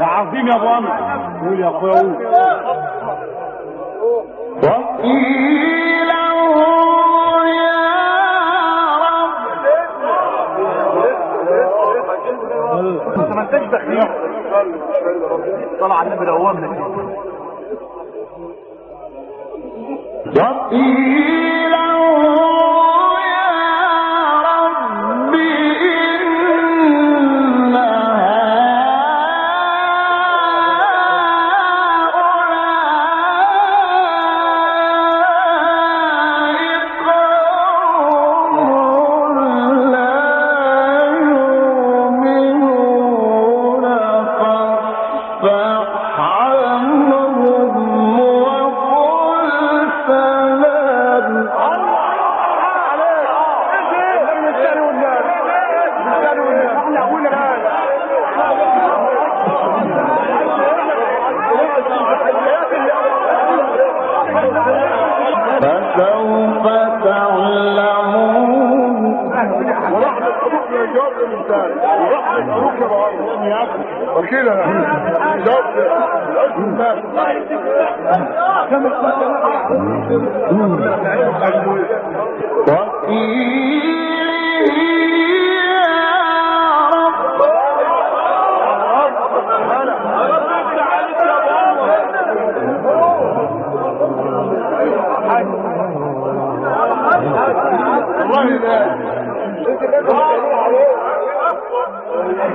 عظيم يا ابو أمر يا اخويا قول وقيل يا انت ما انتش دخيل طلع النبي دوامنا وقيل وقيل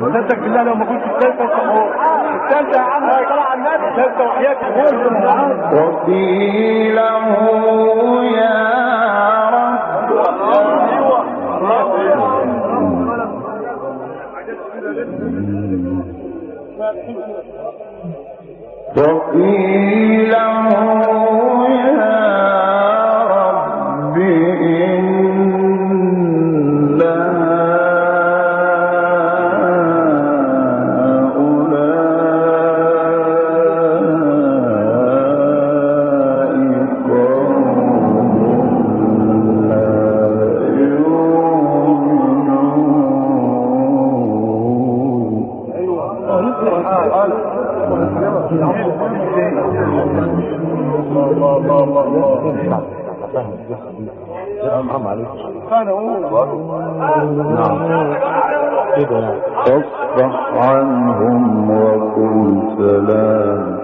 صدق بالله لو ما كنت الثالثة الثالثة يا عم طلع على النبي الثالثة وحياتي وقيل وقيل فاصفح عنهم وقل سلام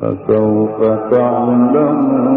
فسوف تعلمون